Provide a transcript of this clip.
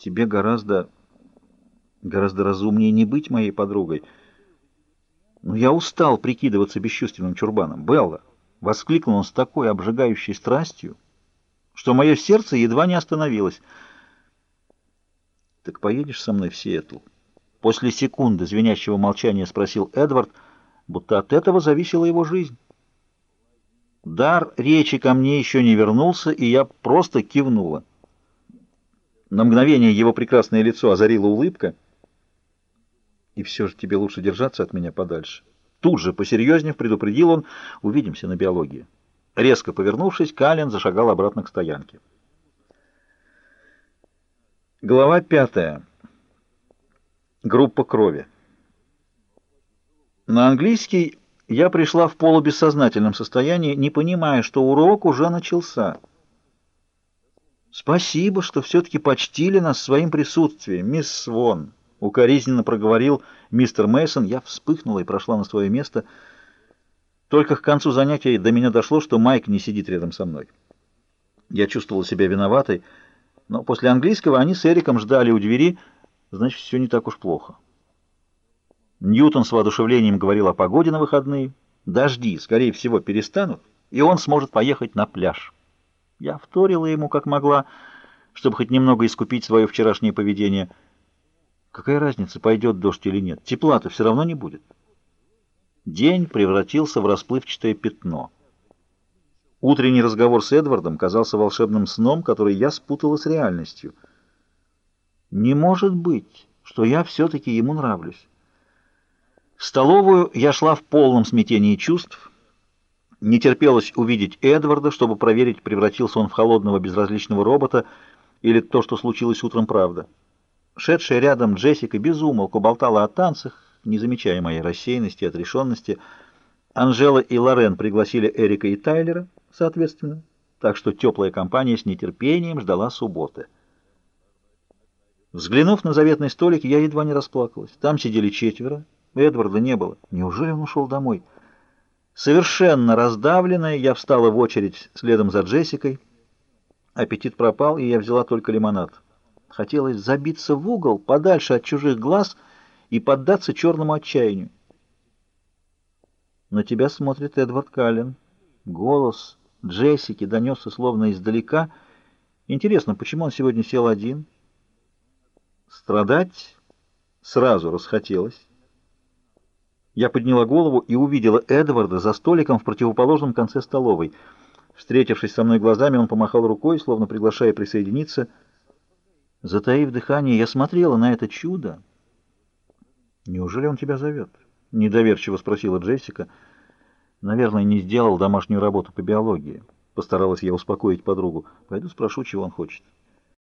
Тебе гораздо, гораздо разумнее не быть моей подругой. Но я устал прикидываться бесчувственным чурбаном. Белла, — воскликнул он с такой обжигающей страстью, что мое сердце едва не остановилось. «Так поедешь со мной в Сиэтл?» После секунды звенящего молчания спросил Эдвард, будто от этого зависела его жизнь. Дар речи ко мне еще не вернулся, и я просто кивнула. На мгновение его прекрасное лицо озарила улыбка. «И все же тебе лучше держаться от меня подальше». Тут же, посерьезнее, предупредил он, увидимся на биологии. Резко повернувшись, Калин зашагал обратно к стоянке. Глава пятая. Группа крови. На английский я пришла в полубессознательном состоянии, не понимая, что урок уже начался. «Спасибо, что все-таки почтили нас своим присутствием, мисс Свон», — укоризненно проговорил мистер Мейсон. Я вспыхнула и прошла на свое место. Только к концу занятия до меня дошло, что Майк не сидит рядом со мной. Я чувствовала себя виноватой, но после английского они с Эриком ждали у двери — значит, все не так уж плохо. Ньютон с воодушевлением говорил о погоде на выходные. Дожди, скорее всего, перестанут, и он сможет поехать на пляж. Я вторила ему, как могла, чтобы хоть немного искупить свое вчерашнее поведение. Какая разница, пойдет дождь или нет? Тепла-то все равно не будет. День превратился в расплывчатое пятно. Утренний разговор с Эдвардом казался волшебным сном, который я спутала с реальностью — не может быть, что я все-таки ему нравлюсь. В столовую я шла в полном смятении чувств. Не терпелось увидеть Эдварда, чтобы проверить, превратился он в холодного безразличного робота или то, что случилось утром, правда. Шедшая рядом Джессика безумолку болтала о танцах, не замечая моей рассеянности и отрешенности. Анжела и Лорен пригласили Эрика и Тайлера, соответственно, так что теплая компания с нетерпением ждала субботы. Взглянув на заветный столик, я едва не расплакалась. Там сидели четверо, Эдварда не было. Неужели он ушел домой? Совершенно раздавленная, я встала в очередь следом за Джессикой. Аппетит пропал, и я взяла только лимонад. Хотелось забиться в угол, подальше от чужих глаз и поддаться черному отчаянию. На тебя смотрит Эдвард Каллен. Голос Джессики донесся словно издалека. Интересно, почему он сегодня сел один? — Страдать сразу расхотелось. Я подняла голову и увидела Эдварда за столиком в противоположном конце столовой. Встретившись со мной глазами, он помахал рукой, словно приглашая присоединиться. Затаив дыхание, я смотрела на это чудо. «Неужели он тебя зовет?» — недоверчиво спросила Джессика. «Наверное, не сделал домашнюю работу по биологии». Постаралась я успокоить подругу. «Пойду спрошу, чего он хочет».